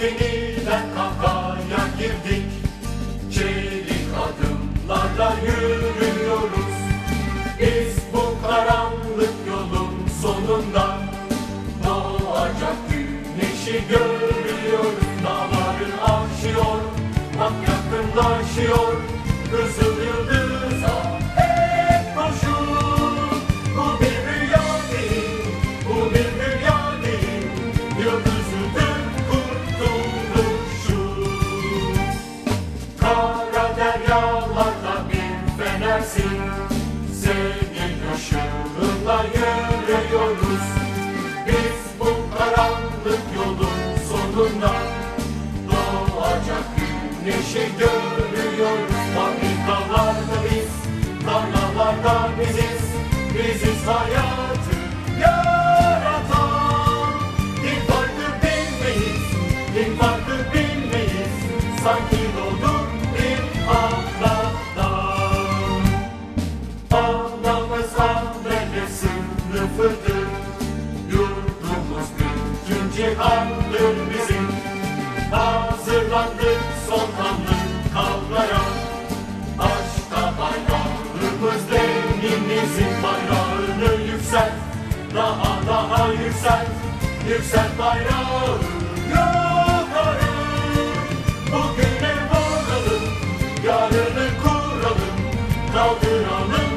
yeniden kahkaya girdik. Çelik adımlarla yürüyoruz. Biz bu karanlık yolun sonunda Doğacak güneşi görüyoruz. Dağların aşıyor, bak yakınlaşıyor Kızıl yıldız deryalarda bir fenersin. Senin ışığınla yürüyoruz. Biz bu karanlık yolun sonunda Doğacak güneşi görüyoruz. Fabrikalarda biz, tarlalarda biziz. Biziz hayatı yaratan. Din farkı bilmeyiz, din farkı bilmeyiz. Sanki sabrede sınıfıdır Yurdumuz bütün cihandır bizim. Hazırlandık son anlı kavlara Aşka bayrağımız denimizin bayrağını yükselt Daha daha yükselt, yükselt bayrağı. Yukarı Bugüne varalım, yarını kuralım, kaldıralım.